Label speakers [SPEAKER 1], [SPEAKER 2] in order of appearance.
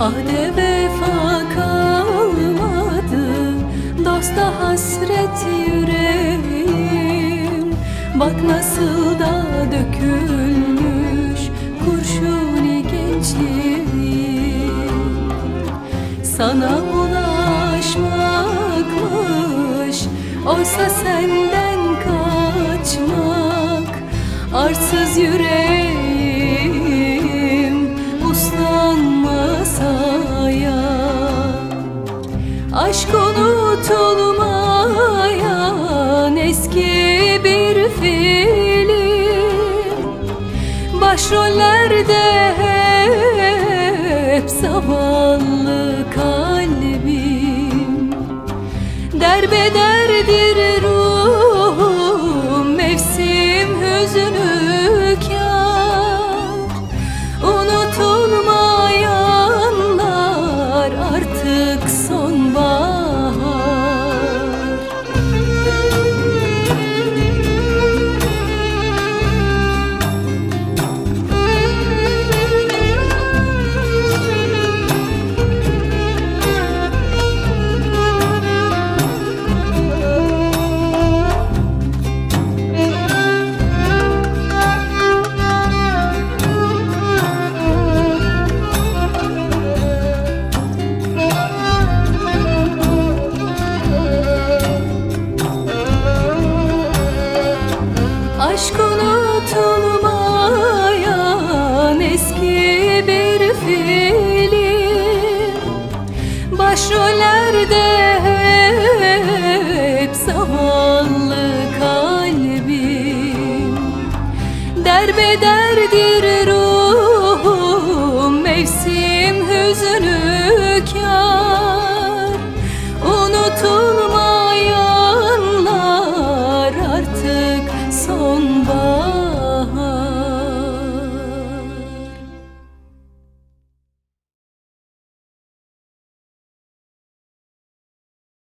[SPEAKER 1] Ahde vefa kalmadı Dosta hasret yüreğim. Bak nasıl da dökülmüş Kurşuni gençliğim. Sana ulaşmakmış Oysa senden kaçmak Arsız yürek Aşk unutulmayan eski bir film Başrollerde hep zavallı kalbim. Derbederdir ruhum bir film. Başrollerde hep zavallı kalbim. Derbederdir